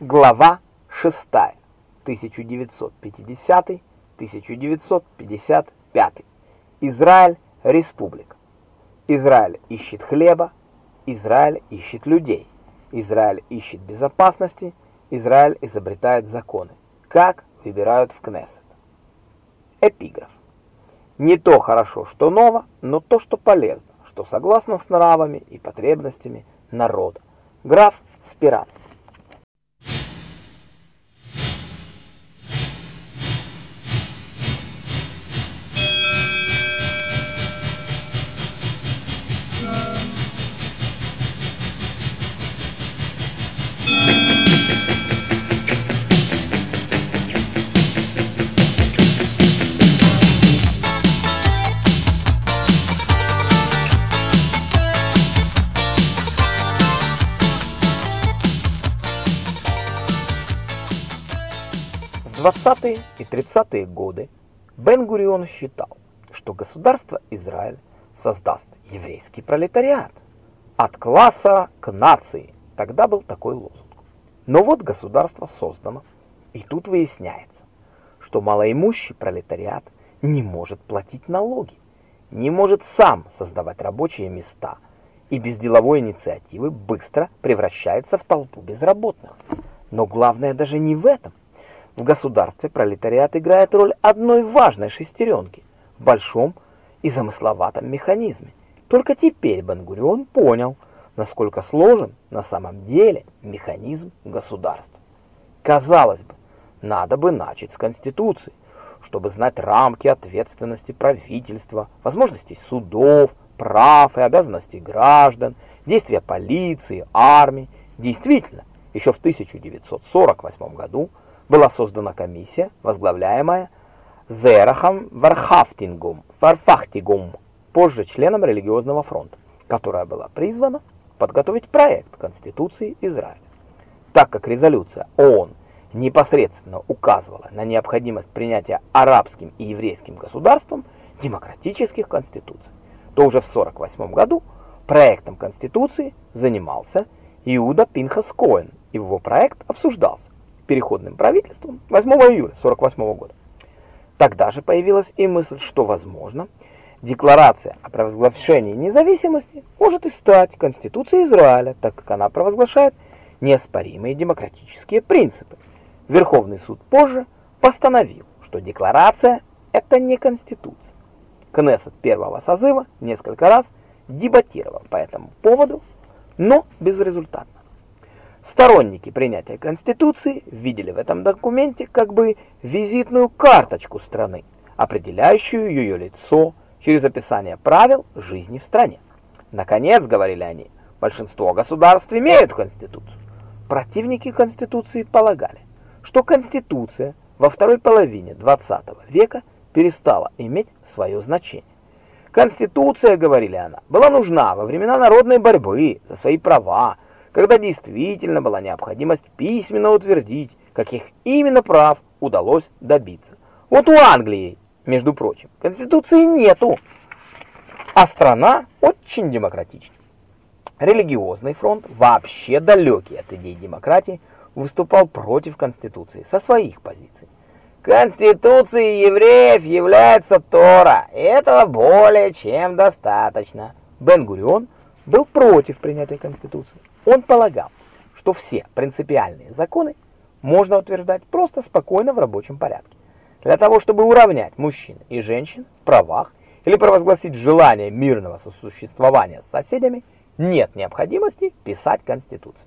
Глава 6. 1950-1955. Израиль – республика. Израиль ищет хлеба, Израиль ищет людей. Израиль ищет безопасности, Израиль изобретает законы. Как выбирают в Кнессет. Эпиграф. Не то хорошо, что ново, но то, что полезно, что согласно с нравами и потребностями народа. Граф Спиранский. 20-е и 30-е годы Бен-Гурион считал, что государство Израиль создаст еврейский пролетариат. От класса к нации. Тогда был такой лозунг. Но вот государство создано, и тут выясняется, что малоимущий пролетариат не может платить налоги, не может сам создавать рабочие места и без деловой инициативы быстро превращается в толпу безработных. Но главное даже не в этом. В государстве пролетариат играет роль одной важной шестеренки в большом и замысловатом механизме. Только теперь Бен-Гурион понял, насколько сложен на самом деле механизм государства. Казалось бы, надо бы начать с Конституции, чтобы знать рамки ответственности правительства, возможностей судов, прав и обязанностей граждан, действия полиции, армии. Действительно, еще в 1948 году была создана комиссия, возглавляемая Зерахом Вархафтигом, Вархафтигом, позже членом религиозного фронта, которая была призвана подготовить проект Конституции Израиля. Так как резолюция ООН непосредственно указывала на необходимость принятия арабским и еврейским государством демократических конституций, то уже в 1948 году проектом Конституции занимался Иуда Пинхас Коэн, и его проект обсуждался переходным правительством 8 июля 48 года. Тогда же появилась и мысль, что, возможно, декларация о провозглашении независимости может и стать Конституцией Израиля, так как она провозглашает неоспоримые демократические принципы. Верховный суд позже постановил, что декларация – это не Конституция. Кнессет первого созыва несколько раз дебатировал по этому поводу, но безрезультатно. Сторонники принятия Конституции видели в этом документе как бы визитную карточку страны, определяющую ее лицо через описание правил жизни в стране. Наконец, говорили они, большинство государств имеют Конституцию. Противники Конституции полагали, что Конституция во второй половине 20 века перестала иметь свое значение. Конституция, говорили она, была нужна во времена народной борьбы за свои права, когда действительно была необходимость письменно утвердить, каких именно прав удалось добиться. Вот у Англии, между прочим, конституции нету, а страна очень демократична. Религиозный фронт, вообще далекий от идей демократии, выступал против Конституции со своих позиций. Конституцией евреев является Тора, этого более чем достаточно. Бен-Гурион был против принятия Конституции. Он полагал, что все принципиальные законы можно утверждать просто спокойно в рабочем порядке. Для того, чтобы уравнять мужчин и женщин в правах или провозгласить желание мирного сосуществования с соседями, нет необходимости писать Конституцию.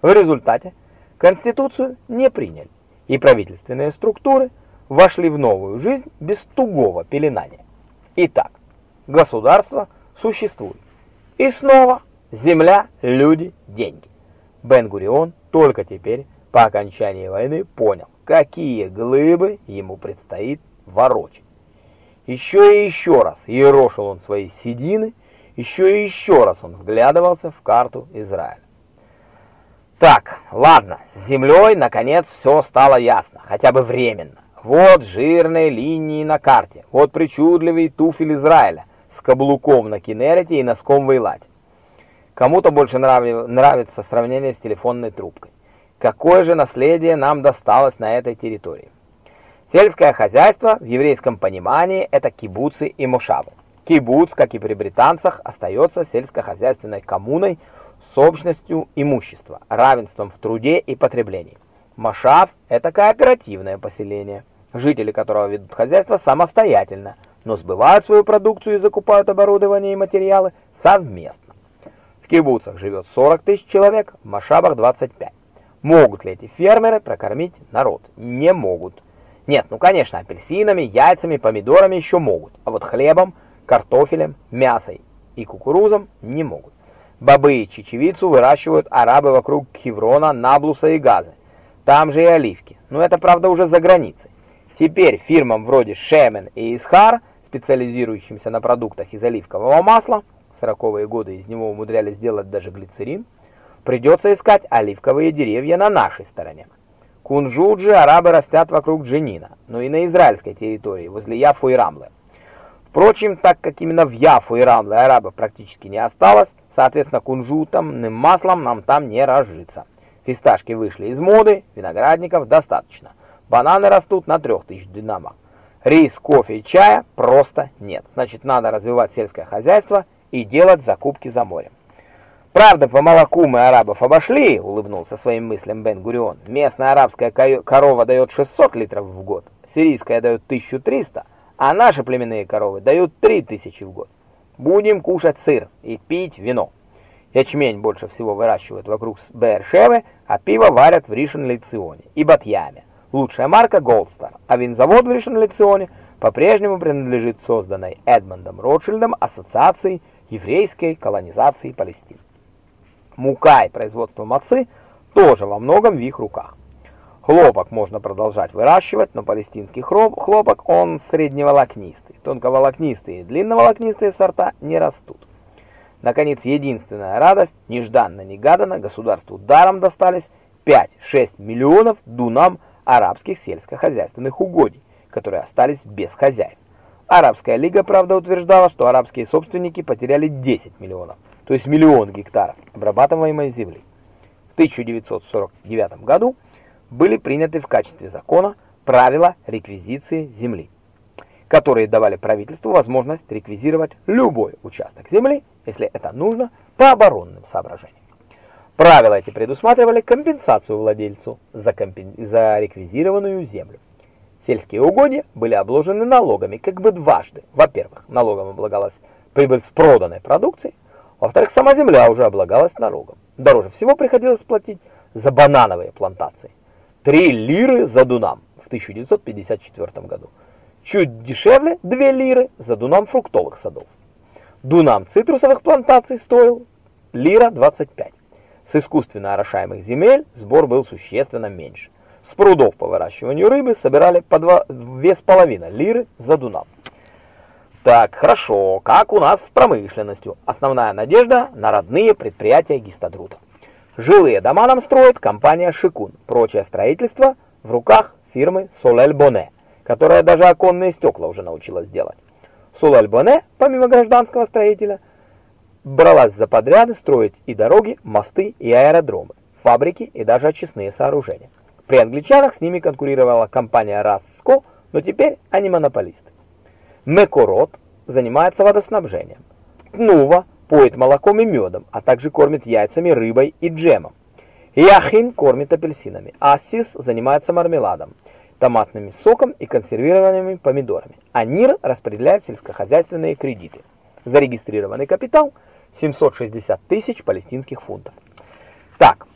В результате Конституцию не приняли, и правительственные структуры вошли в новую жизнь без тугого пеленания. Итак, государство существует. И снова Земля, люди, деньги. Бен-Гурион только теперь, по окончании войны, понял, какие глыбы ему предстоит ворочать. Еще и еще раз ерошил он свои седины, еще и еще раз он вглядывался в карту Израиля. Так, ладно, с землей наконец все стало ясно, хотя бы временно. Вот жирные линии на карте, вот причудливый туфель Израиля с каблуком на Кенерете и носком в Эйлате. Кому-то больше нрав... нравится сравнение с телефонной трубкой. Какое же наследие нам досталось на этой территории? Сельское хозяйство в еврейском понимании – это кибуцы и мошавы. Кибуц, как и при британцах, остается сельскохозяйственной коммуной с общностью имущества, равенством в труде и потреблении. Машав – это кооперативное поселение, жители которого ведут хозяйство самостоятельно, но сбывают свою продукцию и закупают оборудование и материалы совместно. Кибуцах живет 40 тысяч человек, в Машабах 25. Могут ли эти фермеры прокормить народ? Не могут. Нет, ну конечно, апельсинами, яйцами, помидорами еще могут, а вот хлебом, картофелем, мясом и кукурузом не могут. Бобы и чечевицу выращивают арабы вокруг Хеврона, Наблуса и Газы. Там же и оливки. Но это, правда, уже за границей. Теперь фирмам вроде Шемен и Исхар, специализирующимся на продуктах из оливкового масла, 40-е годы из него умудрялись сделать даже глицерин, придется искать оливковые деревья на нашей стороне. Кунжут же арабы растят вокруг Дженина, но и на израильской территории, возле Яфу и Рамлы. Впрочем, так как именно в Яфу и Рамле арабов практически не осталось, соответственно, кунжутом, маслом нам там не разжиться. Фисташки вышли из моды, виноградников достаточно. Бананы растут на 3000 динамах. Рис, кофе и чая просто нет. Значит, надо развивать сельское хозяйство и делать закупки за морем. Правда, по молоку мы арабов обошли, улыбнулся своим мыслям Бен-Гурион. Местная арабская корова дает 600 литров в год, сирийская дает 1300, а наши племенные коровы дают 3000 в год. Будем кушать сыр и пить вино. Ячмень больше всего выращивают вокруг Бершевы, а пиво варят в Ришен-Лиционе и Батьяме. Лучшая марка Star, а винзавод в Ришен-Лиционе по-прежнему принадлежит созданной Эдмондом Ротшильдом Ассоциации еврейской колонизации Палестины. Мука и производство мацы тоже во многом в их руках. Хлопок можно продолжать выращивать, но палестинский хлопок, он средневолокнистый. Тонковолокнистые и длинноволокнистые сорта не растут. Наконец, единственная радость, нежданно-негаданно государству даром достались 5-6 миллионов дунам арабских сельскохозяйственных угодий, которые остались без хозяев. Арабская лига, правда, утверждала, что арабские собственники потеряли 10 миллионов то есть миллион гектаров обрабатываемой земли. В 1949 году были приняты в качестве закона правила реквизиции земли, которые давали правительству возможность реквизировать любой участок земли, если это нужно, по оборонным соображениям. Правила эти предусматривали компенсацию владельцу за, компен... за реквизированную землю. Сельские угодья были обложены налогами как бы дважды. Во-первых, налогом облагалась прибыль с проданной продукции, во-вторых, сама земля уже облагалась налогом. Дороже всего приходилось платить за банановые плантации. Три лиры за дунам в 1954 году. Чуть дешевле 2 лиры за дунам фруктовых садов. Дунам цитрусовых плантаций стоил лира 25. С искусственно орошаемых земель сбор был существенно меньше. С прудов по выращиванию рыбы собирали по 2,5 лиры за дунам. Так, хорошо. Как у нас с промышленностью? Основная надежда на родные предприятия Гистадрута. Жилые дома нам строит компания Шикун. Прочее строительство в руках фирмы Солель Боне, которая даже оконные стекла уже научилась делать. Солель Боне, помимо гражданского строителя, бралась за подряды строить и дороги, мосты и аэродромы, фабрики и даже очистные сооружения. При англичанах с ними конкурировала компания Расско, но теперь они монополисты. Мекорот занимается водоснабжением. Тнува поет молоком и медом, а также кормит яйцами, рыбой и джемом. Яхин кормит апельсинами, а Ассис занимается мармеладом, томатным соком и консервированными помидорами. А НИР распределяет сельскохозяйственные кредиты. Зарегистрированный капитал 760 тысяч палестинских фунтов. Так,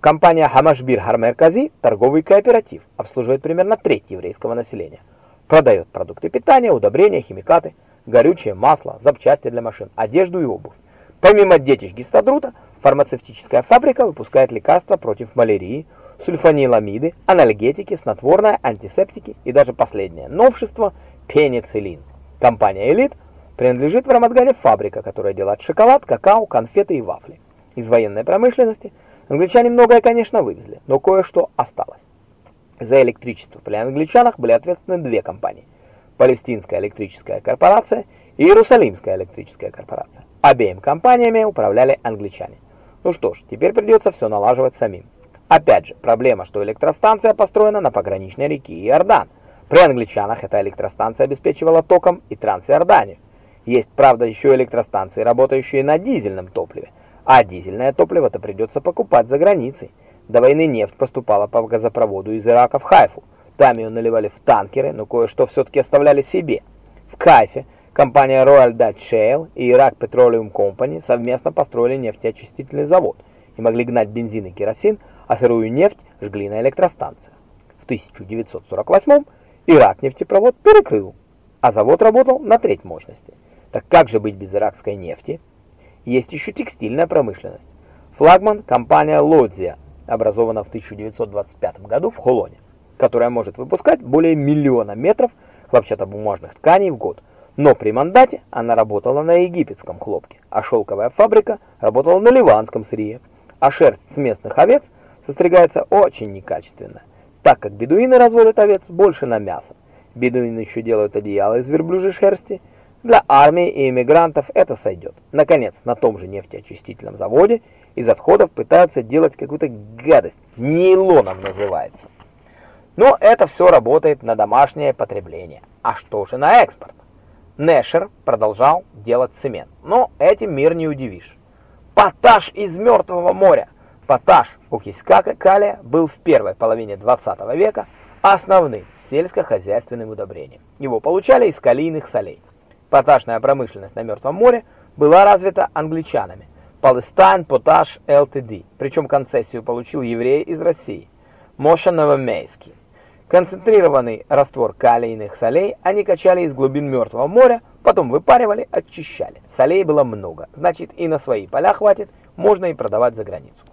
компания Хамашбир Хармеркази, торговый кооператив, обслуживает примерно треть еврейского населения – Продает продукты питания, удобрения, химикаты, горючее, масло, запчасти для машин, одежду и обувь. Помимо детищ гистадрута, фармацевтическая фабрика выпускает лекарства против малярии, сульфаниламиды, анальгетики, снотворное, антисептики и даже последнее новшество – пенициллин. Компания «Элит» принадлежит в Рамадгане фабрика, которая делает шоколад, какао, конфеты и вафли. Из военной промышленности англичане многое, конечно, вывезли, но кое-что осталось. За электричество при англичанах были ответственны две компании – Палестинская электрическая корпорация и Иерусалимская электрическая корпорация. Обеими компаниями управляли англичане. Ну что ж, теперь придется все налаживать самим. Опять же, проблема, что электростанция построена на пограничной реке Иордан. При англичанах эта электростанция обеспечивала током и Трансиорданию. Есть, правда, еще электростанции, работающие на дизельном топливе, а дизельное топливо-то придется покупать за границей. До войны нефть поступала по газопроводу из Ирака в Хайфу. Там ее наливали в танкеры, но кое-что все-таки оставляли себе. В Кайфе компания Royal Dutch Shell и Iraq Petroleum Company совместно построили нефтеочистительный завод и могли гнать бензин и керосин, а сырую нефть жгли на электростанциях. В 1948 Ирак нефтепровод перекрыл, а завод работал на треть мощности. Так как же быть без иракской нефти? Есть еще текстильная промышленность. Флагман компания Лодзия, образована в 1925 году в Холоне, которая может выпускать более миллиона метров хлопчатобумажных тканей в год. Но при мандате она работала на египетском хлопке, а шелковая фабрика работала на ливанском сырье, а шерсть с местных овец состригается очень некачественно, так как бедуины разводят овец больше на мясо. Бедуины еще делают одеяло из верблюжьей шерсти – для армии и эмигрантов это сойдет. Наконец, на том же нефтеочистительном заводе из отходов пытаются делать какую-то гадость. Нейлоном называется. Но это все работает на домашнее потребление. А что же на экспорт? Нэшер продолжал делать цемент. Но этим мир не удивишь. Поташ из Мертвого моря. Поташ, окись калия, был в первой половине 20 века основным сельскохозяйственным удобрением. Его получали из калийных солей. Поташная промышленность на Мертвом море была развита англичанами. Palestine Potash Ltd. Причем концессию получил еврей из России. Моша Новомейский. Концентрированный раствор калийных солей они качали из глубин Мертвого моря, потом выпаривали, очищали. Солей было много, значит и на свои поля хватит, можно и продавать за границу.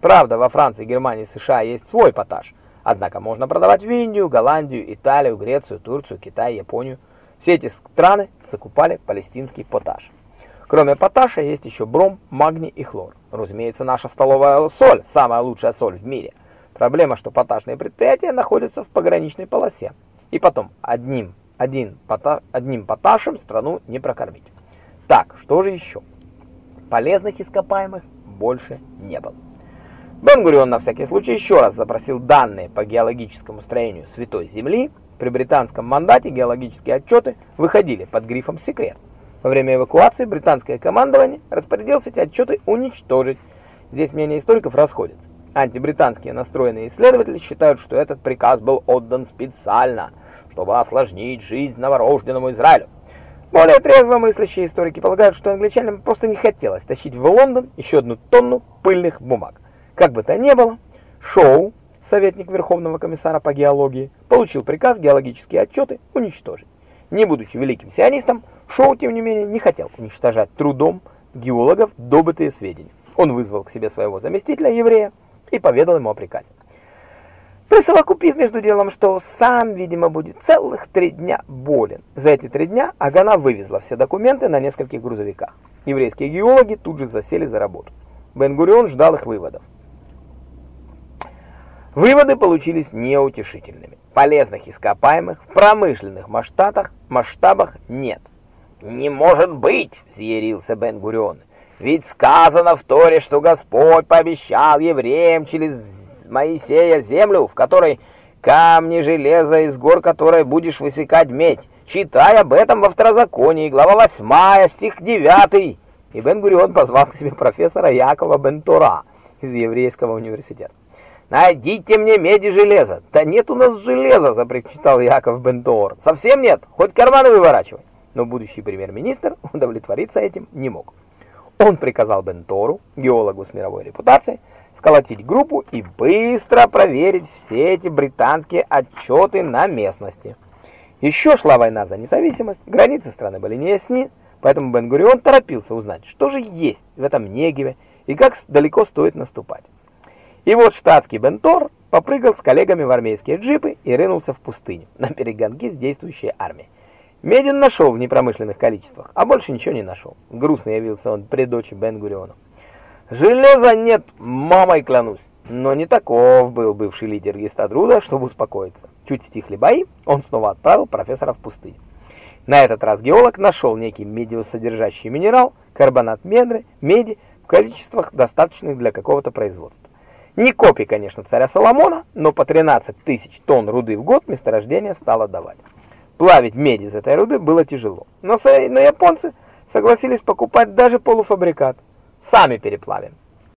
Правда, во Франции, Германии, США есть свой поташ, однако можно продавать в Индию, Голландию, Италию, Грецию, Турцию, Китай, Японию. Все эти страны закупали палестинский поташ. Кроме поташа есть еще бром, магний и хлор. Разумеется, наша столовая соль – самая лучшая соль в мире. Проблема, что поташные предприятия находятся в пограничной полосе. И потом, одним, один, пота, одним поташем страну не прокормить. Так, что же еще? Полезных ископаемых больше не было. Бен-Гурион на всякий случай еще раз запросил данные по геологическому строению Святой Земли при британском мандате геологические отчеты выходили под грифом «секрет». Во время эвакуации британское командование распорядилось эти отчеты уничтожить. Здесь мнения историков расходятся. Антибританские настроенные исследователи считают, что этот приказ был отдан специально, чтобы осложнить жизнь новорожденному Израилю. Более трезво мыслящие историки полагают, что англичанам просто не хотелось тащить в Лондон еще одну тонну пыльных бумаг. Как бы то ни было, Шоу советник Верховного комиссара по геологии, получил приказ геологические отчеты уничтожить. Не будучи великим сионистом, Шоу, тем не менее, не хотел уничтожать трудом геологов добытые сведения. Он вызвал к себе своего заместителя, еврея, и поведал ему о приказе. Присовокупив между делом, что сам, видимо, будет целых три дня болен. За эти три дня Агана вывезла все документы на нескольких грузовиках. Еврейские геологи тут же засели за работу. Бен-Гурион ждал их выводов. Выводы получились неутешительными. Полезных ископаемых в промышленных масштабах, масштабах нет. «Не может быть!» — взъярился Бен-Гурион. «Ведь сказано в Торе, что Господь пообещал евреям через Моисея землю, в которой камни железа, из гор которой будешь высекать медь. Читай об этом во Второзаконии, глава 8, стих 9». И Бен-Гурион позвал к себе профессора Якова Бентора из еврейского университета. «Найдите мне меди железа!» «Да нет у нас железа!» – запричитал Яков Бентоор. «Совсем нет! Хоть карманы выворачивай!» Но будущий премьер-министр удовлетвориться этим не мог. Он приказал Бентору, геологу с мировой репутацией, сколотить группу и быстро проверить все эти британские отчеты на местности. Еще шла война за независимость, границы страны были неясны, поэтому Бен-Гурион торопился узнать, что же есть в этом Негеве и как далеко стоит наступать. И вот штатский Бентор попрыгал с коллегами в армейские джипы и рынулся в пустыню, на перегонки с действующей армией. Медин нашел в непромышленных количествах, а больше ничего не нашел. Грустно явился он при дочи Бен-Гуриону. «Железа нет, мамой клянусь!» Но не таков был бывший лидер Гестадруда, чтобы успокоиться. Чуть стихли бои, он снова отправил профессора в пустыню. На этот раз геолог нашел некий медиосодержащий минерал, карбонат медры, меди в количествах, достаточных для какого-то производства. Не копий, конечно, царя Соломона, но по 13 тысяч тонн руды в год месторождение стало давать. Плавить медь из этой руды было тяжело, но японцы согласились покупать даже полуфабрикат. Сами переплавим.